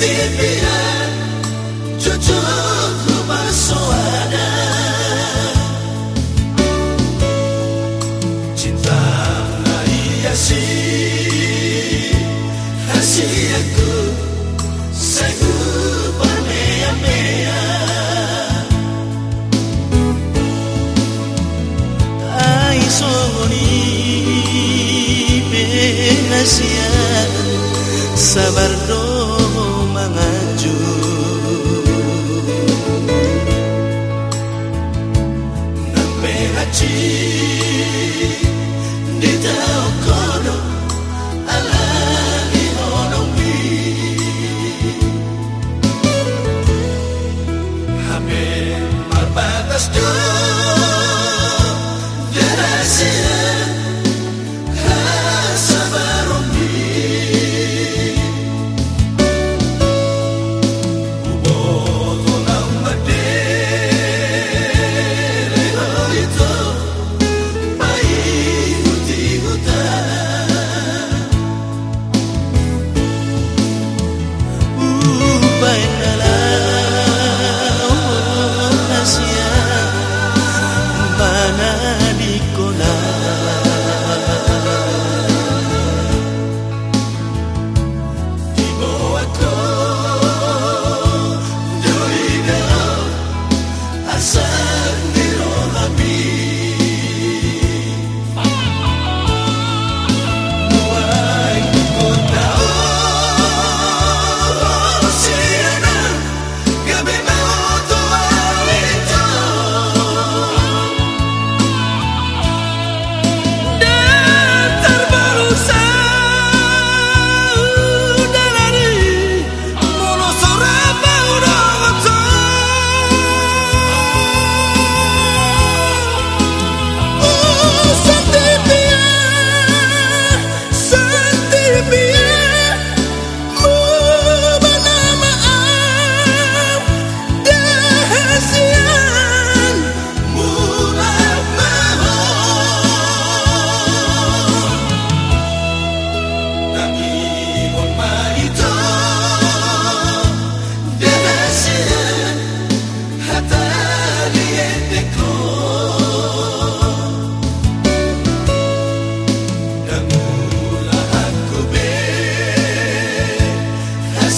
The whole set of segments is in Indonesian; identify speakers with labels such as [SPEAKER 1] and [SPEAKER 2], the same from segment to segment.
[SPEAKER 1] Birbirine tutuklu soana Cinta hiasi Hasiaku Segu pamea-mea Tai soni Benasia Sabar doa understood.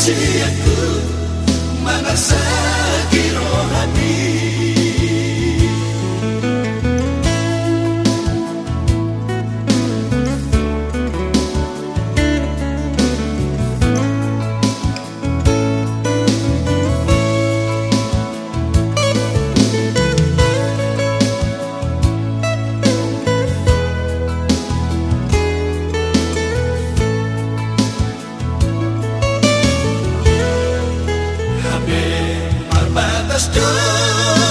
[SPEAKER 1] manusiaku Mana sakit rohani? understood.